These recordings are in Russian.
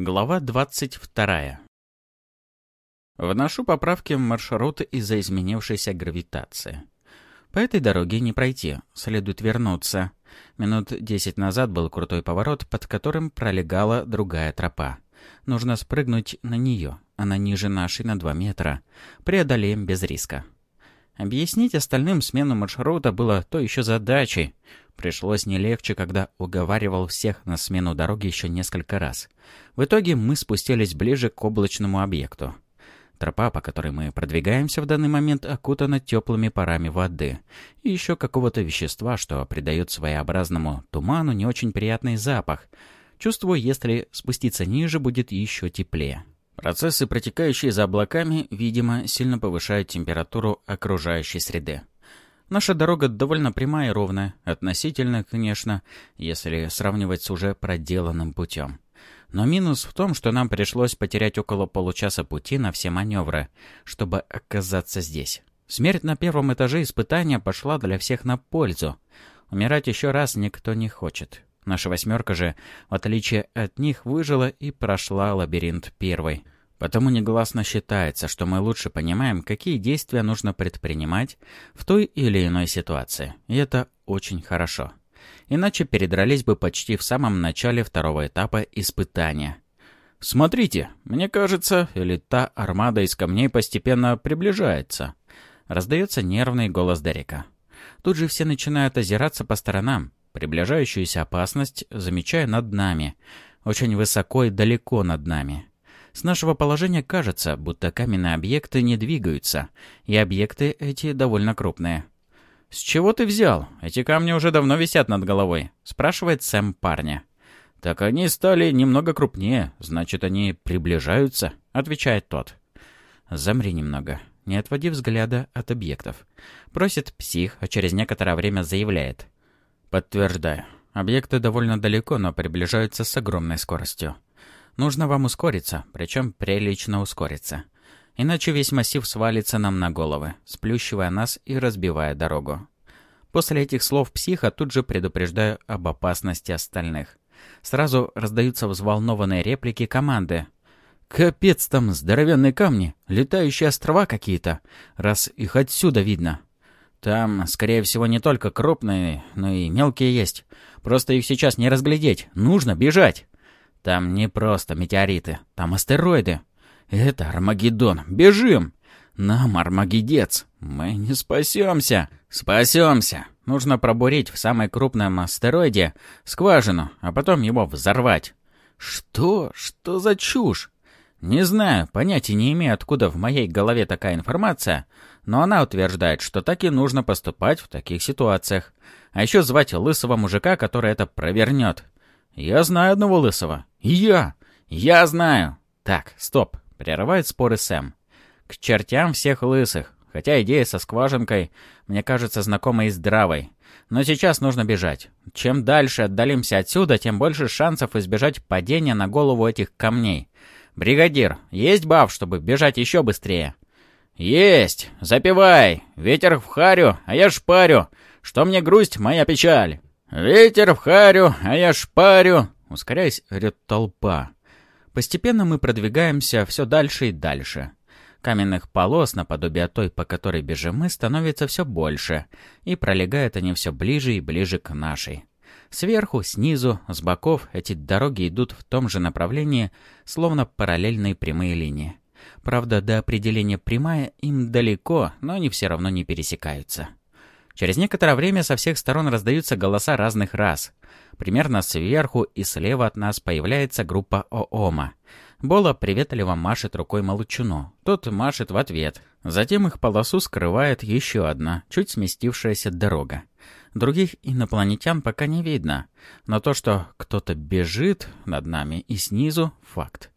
Глава 22. Вношу поправки в маршруты из-за изменившейся гравитации. По этой дороге не пройти, следует вернуться. Минут десять назад был крутой поворот, под которым пролегала другая тропа. Нужно спрыгнуть на нее, она ниже нашей на два метра. Преодолеем без риска. Объяснить остальным смену маршрута было то еще задачей. Пришлось не легче, когда уговаривал всех на смену дороги еще несколько раз. В итоге мы спустились ближе к облачному объекту. Тропа, по которой мы продвигаемся в данный момент, окутана теплыми парами воды и еще какого-то вещества, что придает своеобразному туману не очень приятный запах. Чувствую, если спуститься ниже, будет еще теплее. Процессы, протекающие за облаками, видимо, сильно повышают температуру окружающей среды. Наша дорога довольно прямая и ровная, относительно, конечно, если сравнивать с уже проделанным путем. Но минус в том, что нам пришлось потерять около получаса пути на все маневры, чтобы оказаться здесь. Смерть на первом этаже испытания пошла для всех на пользу. Умирать еще раз никто не хочет. Наша восьмерка же, в отличие от них, выжила и прошла лабиринт первой. Потому негласно считается, что мы лучше понимаем, какие действия нужно предпринимать в той или иной ситуации. И это очень хорошо. Иначе передрались бы почти в самом начале второго этапа испытания. «Смотрите, мне кажется, или та армада из камней постепенно приближается», — раздается нервный голос Дерека. Тут же все начинают озираться по сторонам, Приближающуюся опасность замечаю над нами. Очень высоко и далеко над нами. С нашего положения кажется, будто каменные объекты не двигаются, и объекты эти довольно крупные. «С чего ты взял? Эти камни уже давно висят над головой», — спрашивает Сэм парня. «Так они стали немного крупнее, значит, они приближаются», — отвечает тот. «Замри немного, не отводи взгляда от объектов», — просит псих, а через некоторое время заявляет. Подтверждаю. Объекты довольно далеко, но приближаются с огромной скоростью. Нужно вам ускориться, причем прилично ускориться. Иначе весь массив свалится нам на головы, сплющивая нас и разбивая дорогу. После этих слов психа тут же предупреждаю об опасности остальных. Сразу раздаются взволнованные реплики команды. «Капец там, здоровенные камни, летающие острова какие-то, раз их отсюда видно». Там, скорее всего, не только крупные, но и мелкие есть. Просто их сейчас не разглядеть. Нужно бежать. Там не просто метеориты, там астероиды. Это Армагеддон. Бежим! Нам Армагедец. Мы не спасемся. Спасемся. Нужно пробурить в самой крупном астероиде скважину, а потом его взорвать. Что? Что за чушь? Не знаю, понятия не имею, откуда в моей голове такая информация, но она утверждает, что так и нужно поступать в таких ситуациях. А еще звать лысого мужика, который это провернет. Я знаю одного лысого. я! Я знаю! Так, стоп, прерывает споры Сэм. К чертям всех лысых. Хотя идея со скважинкой мне кажется знакомой и здравой. Но сейчас нужно бежать. Чем дальше отдалимся отсюда, тем больше шансов избежать падения на голову этих камней. «Бригадир, есть баф, чтобы бежать еще быстрее?» «Есть! Запивай! Ветер в харю, а я шпарю! Что мне грусть, моя печаль!» «Ветер в харю, а я шпарю!» Ускоряясь, орет толпа. Постепенно мы продвигаемся все дальше и дальше. Каменных полос, наподобие той, по которой бежим мы, становится все больше, и пролегают они все ближе и ближе к нашей. Сверху, снизу, с боков эти дороги идут в том же направлении, словно параллельные прямые линии. Правда, до определения прямая им далеко, но они все равно не пересекаются. Через некоторое время со всех сторон раздаются голоса разных рас. Примерно сверху и слева от нас появляется группа ООМа. Бола приветливо машет рукой Молчуну. Тот машет в ответ. Затем их полосу скрывает еще одна, чуть сместившаяся дорога. Других инопланетян пока не видно, но то, что кто-то бежит над нами и снизу — факт.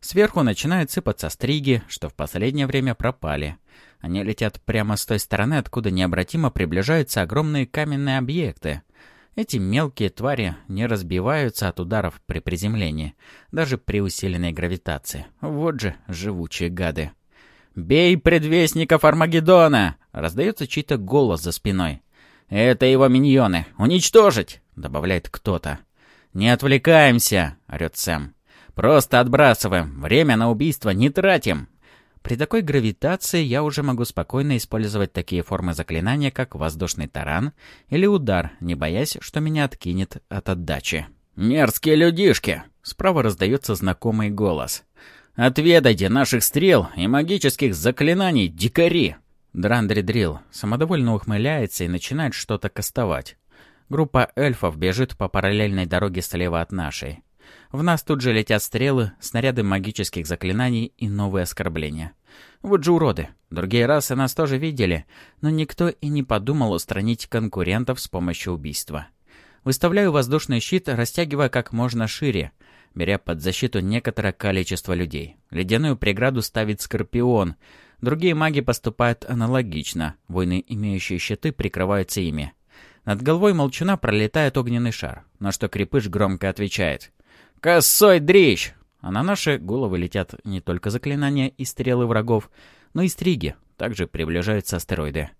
Сверху начинают сыпаться стриги, что в последнее время пропали. Они летят прямо с той стороны, откуда необратимо приближаются огромные каменные объекты. Эти мелкие твари не разбиваются от ударов при приземлении, даже при усиленной гравитации. Вот же живучие гады. «Бей предвестников Армагеддона!» — раздается чей-то голос за спиной. «Это его миньоны! Уничтожить!» — добавляет кто-то. «Не отвлекаемся!» — орёт Сэм. Просто отбрасываем. Время на убийство не тратим. При такой гравитации я уже могу спокойно использовать такие формы заклинания, как воздушный таран или удар, не боясь, что меня откинет от отдачи. «Мерзкие людишки!» — справа раздается знакомый голос. «Отведайте наших стрел и магических заклинаний, дикари!» Драндри Дрил самодовольно ухмыляется и начинает что-то кастовать. Группа эльфов бежит по параллельной дороге слева от нашей. В нас тут же летят стрелы, снаряды магических заклинаний и новые оскорбления. Вот же уроды. Другие расы нас тоже видели, но никто и не подумал устранить конкурентов с помощью убийства. Выставляю воздушный щит, растягивая как можно шире, беря под защиту некоторое количество людей. Ледяную преграду ставит Скорпион. Другие маги поступают аналогично. Воины, имеющие щиты, прикрываются ими. Над головой молчуна пролетает огненный шар, на что Крепыш громко отвечает. «Косой дрищ!» А на наши головы летят не только заклинания и стрелы врагов, но и стриги. Также приближаются астероиды.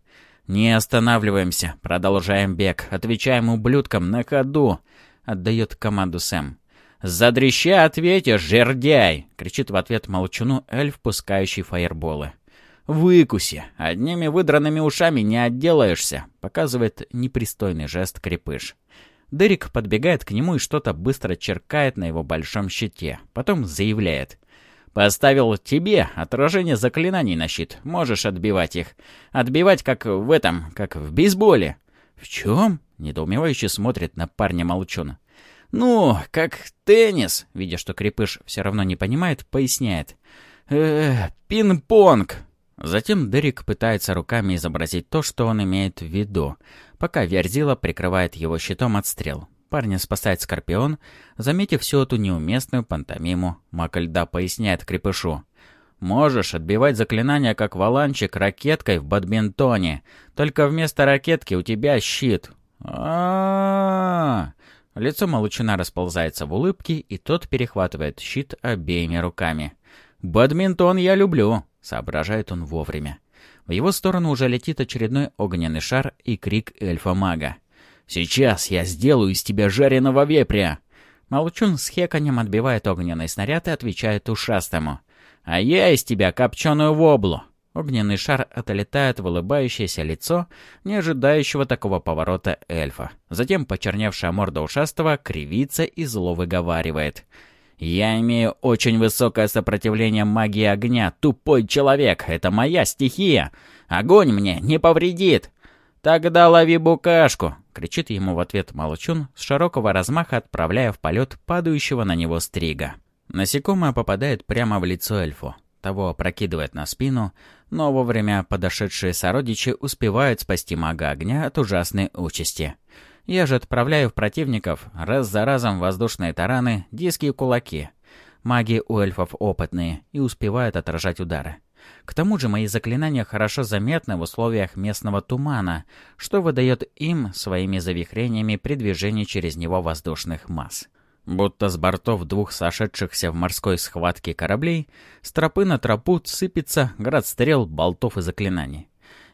«Не останавливаемся, продолжаем бег, отвечаем ублюдкам на ходу», — отдает команду Сэм. «За дрища ответишь, жердяй!» — кричит в ответ молчуну эльф, пускающий фаерболы. «Выкуси! Одними выдранными ушами не отделаешься!» — показывает непристойный жест крепыш. Дерек подбегает к нему и что-то быстро черкает на его большом щите. Потом заявляет. «Поставил тебе отражение заклинаний на щит. Можешь отбивать их. Отбивать, как в этом, как в бейсболе». «В чем?» — недоумевающе смотрит на парня молчун. «Ну, как теннис», — видя, что крепыш все равно не понимает, поясняет. «Э, пинг-понг». Затем Дерек пытается руками изобразить то, что он имеет в виду, пока Верзила прикрывает его щитом от стрел. Парня спасает Скорпион, заметив всю эту неуместную пантомиму, маг поясняет крепышу. «Можешь отбивать заклинания, как валанчик, ракеткой в бадминтоне, только вместо ракетки у тебя щит». Лицо Малучина расползается в улыбке, и тот перехватывает щит обеими руками. «Бадминтон я люблю», Соображает он вовремя. В его сторону уже летит очередной огненный шар и крик эльфа-мага. «Сейчас я сделаю из тебя жареного вепря!» Молчун с хеканем отбивает огненный снаряд и отвечает ушастому. «А я из тебя копченую воблу!» Огненный шар отлетает в улыбающееся лицо, не ожидающего такого поворота эльфа. Затем почерневшая морда ушастого кривится и зло выговаривает. «Я имею очень высокое сопротивление магии огня, тупой человек, это моя стихия. Огонь мне не повредит!» «Тогда лови букашку!» — кричит ему в ответ Молчун, с широкого размаха отправляя в полет падающего на него стрига. Насекомое попадает прямо в лицо эльфу. Того опрокидывает на спину, но вовремя подошедшие сородичи успевают спасти мага огня от ужасной участи. Я же отправляю в противников раз за разом воздушные тараны, диски и кулаки. Маги у эльфов опытные и успевают отражать удары. К тому же мои заклинания хорошо заметны в условиях местного тумана, что выдает им своими завихрениями при движении через него воздушных масс. Будто с бортов двух сошедшихся в морской схватке кораблей, с тропы на тропу сыпется град стрел, болтов и заклинаний.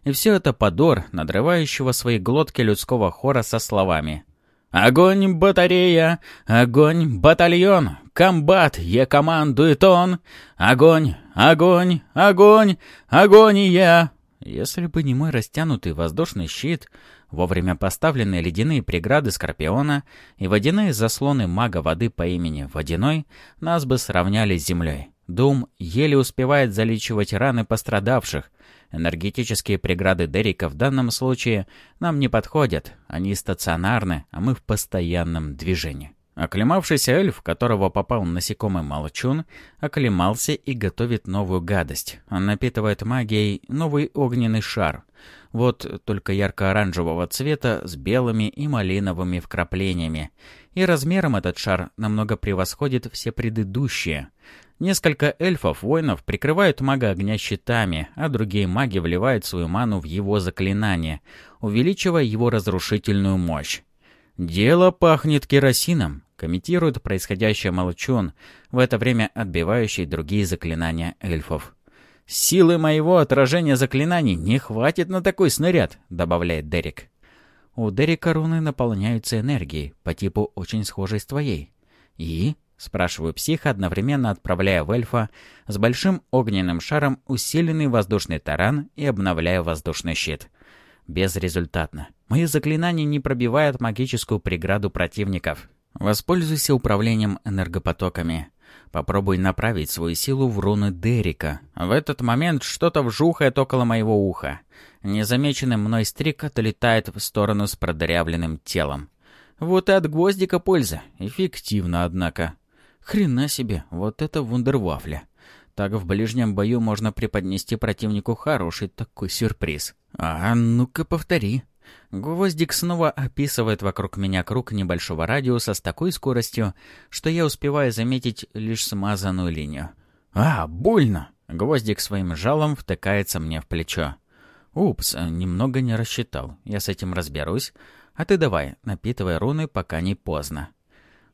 И все это подор, надрывающего свои глотки людского хора со словами «Огонь, батарея! Огонь, батальон! Комбат, е командует он! Огонь, огонь, огонь, агония!» Если бы не мой растянутый воздушный щит, вовремя поставленные ледяные преграды Скорпиона и водяные заслоны мага воды по имени Водяной, нас бы сравняли с землей. Дум еле успевает залечивать раны пострадавших, Энергетические преграды Дерека в данном случае нам не подходят. Они стационарны, а мы в постоянном движении. Оклемавшийся эльф, которого попал насекомый молчун, оклемался и готовит новую гадость. Он напитывает магией новый огненный шар. Вот только ярко-оранжевого цвета с белыми и малиновыми вкраплениями. И размером этот шар намного превосходит все предыдущие. Несколько эльфов-воинов прикрывают мага огня щитами, а другие маги вливают свою ману в его заклинание, увеличивая его разрушительную мощь. «Дело пахнет керосином», — комментирует происходящее молчун, в это время отбивающий другие заклинания эльфов. «Силы моего отражения заклинаний не хватит на такой снаряд», — добавляет Дерек. У Дерека руны наполняются энергией, по типу очень схожей с твоей. «И?» Спрашиваю психа, одновременно отправляя в эльфа с большим огненным шаром усиленный воздушный таран и обновляя воздушный щит. Безрезультатно. Мои заклинания не пробивают магическую преграду противников. Воспользуйся управлением энергопотоками. Попробуй направить свою силу в руны Дерека. В этот момент что-то вжухает около моего уха. Незамеченный мной стрик отлетает в сторону с продырявленным телом. Вот и от гвоздика польза. Эффективно, однако. Хрена себе, вот это вундервафля. Так в ближнем бою можно преподнести противнику хороший такой сюрприз. А ну-ка повтори. Гвоздик снова описывает вокруг меня круг небольшого радиуса с такой скоростью, что я успеваю заметить лишь смазанную линию. «А, больно!» Гвоздик своим жалом втыкается мне в плечо. «Упс, немного не рассчитал. Я с этим разберусь. А ты давай, напитывай руны, пока не поздно».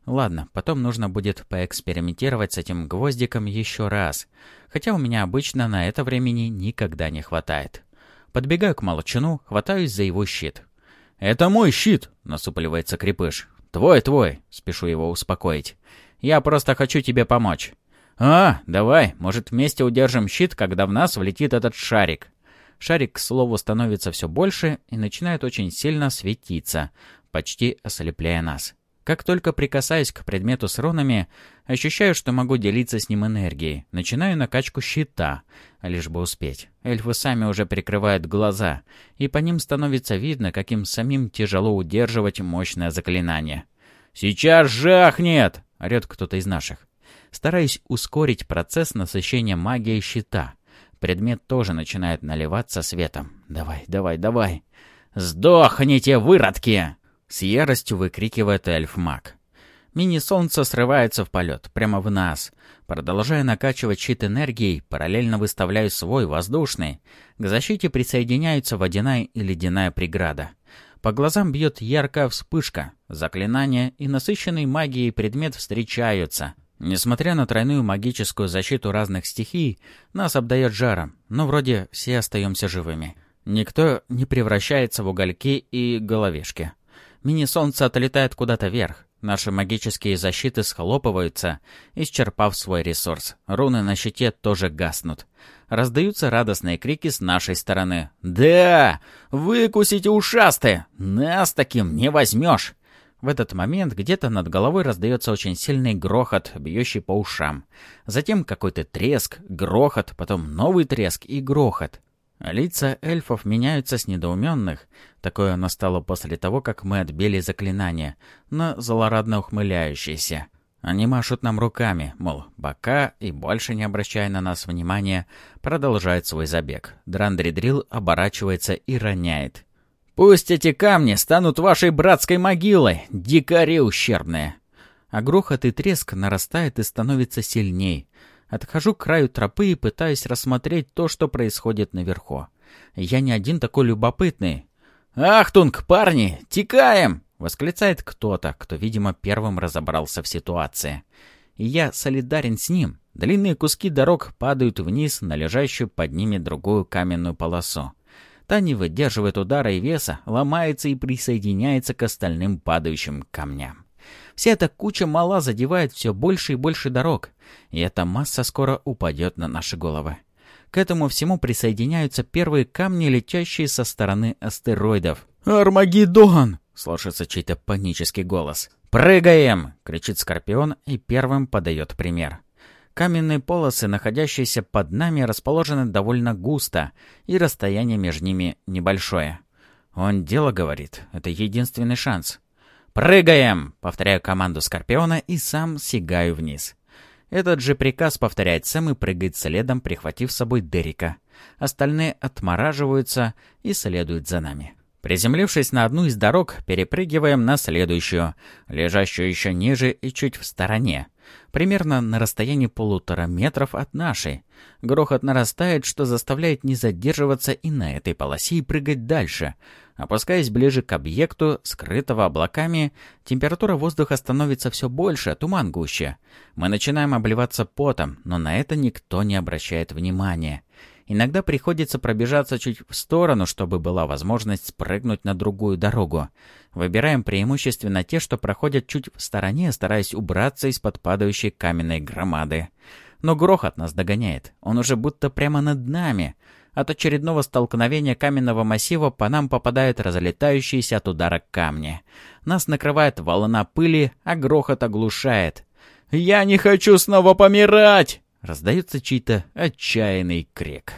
Ладно, потом нужно будет поэкспериментировать с этим гвоздиком еще раз. Хотя у меня обычно на это времени никогда не хватает. Подбегаю к молчану, хватаюсь за его щит. «Это мой щит!» — насупливается крепыш. «Твой, твой!» — спешу его успокоить. «Я просто хочу тебе помочь». «А, давай, может, вместе удержим щит, когда в нас влетит этот шарик». Шарик, к слову, становится все больше и начинает очень сильно светиться, почти ослепляя нас. Как только прикасаюсь к предмету с рунами, ощущаю, что могу делиться с ним энергией. Начинаю накачку щита, лишь бы успеть. Эльфы сами уже прикрывают глаза, и по ним становится видно, каким самим тяжело удерживать мощное заклинание. «Сейчас жахнет!» — орет кто-то из наших. Стараюсь ускорить процесс насыщения магией щита. Предмет тоже начинает наливаться светом. «Давай, давай, давай!» «Сдохните, выродки!» С яростью выкрикивает эльф-маг. Мини-солнце срывается в полет, прямо в нас. Продолжая накачивать щит энергией, параллельно выставляю свой, воздушный. К защите присоединяются водяная и ледяная преграда. По глазам бьет яркая вспышка. Заклинание и насыщенный магией предмет встречаются. Несмотря на тройную магическую защиту разных стихий, нас обдает жаром, но вроде все остаемся живыми. Никто не превращается в угольки и головешки. Мини-солнце отлетает куда-то вверх. Наши магические защиты схлопываются, исчерпав свой ресурс. Руны на щите тоже гаснут. Раздаются радостные крики с нашей стороны. «Да! Выкусите ушасты! Нас таким не возьмешь!» В этот момент где-то над головой раздается очень сильный грохот, бьющий по ушам. Затем какой-то треск, грохот, потом новый треск и грохот. Лица эльфов меняются с недоуменных, такое настало после того, как мы отбили заклинание, на злорадно ухмыляющиеся. Они машут нам руками, мол, бока и больше не обращая на нас внимания, продолжает свой забег. Драндридрил оборачивается и роняет. «Пусть эти камни станут вашей братской могилой, дикари ущербные!» А грохот и треск нарастает и становится сильней. Отхожу к краю тропы и пытаюсь рассмотреть то, что происходит наверху. Я не один такой любопытный. «Ахтунг, парни, текаем!» — восклицает кто-то, кто, видимо, первым разобрался в ситуации. И я солидарен с ним. Длинные куски дорог падают вниз на лежащую под ними другую каменную полосу. Та не выдерживает удара и веса, ломается и присоединяется к остальным падающим камням. Вся эта куча мала задевает все больше и больше дорог, и эта масса скоро упадет на наши головы. К этому всему присоединяются первые камни, летящие со стороны астероидов. «Армагеддон!» — слышится чей-то панический голос. «Прыгаем!» — кричит Скорпион и первым подает пример. Каменные полосы, находящиеся под нами, расположены довольно густо, и расстояние между ними небольшое. Он дело говорит, это единственный шанс. «Прыгаем!» — повторяю команду Скорпиона и сам сигаю вниз. Этот же приказ повторяет Сэм и прыгает следом, прихватив с собой Дерека. Остальные отмораживаются и следуют за нами. Приземлившись на одну из дорог, перепрыгиваем на следующую, лежащую еще ниже и чуть в стороне. Примерно на расстоянии полутора метров от нашей. Грохот нарастает, что заставляет не задерживаться и на этой полосе и прыгать дальше. Опускаясь ближе к объекту, скрытого облаками, температура воздуха становится все больше, туман гуще. Мы начинаем обливаться потом, но на это никто не обращает внимания. Иногда приходится пробежаться чуть в сторону, чтобы была возможность спрыгнуть на другую дорогу. Выбираем преимущественно те, что проходят чуть в стороне, стараясь убраться из-под падающей каменной громады. Но грохот нас догоняет. Он уже будто прямо над нами. От очередного столкновения каменного массива по нам попадают разлетающиеся от удара камни. Нас накрывает волна пыли, а грохот оглушает. «Я не хочу снова помирать!» Раздается чей-то отчаянный крик.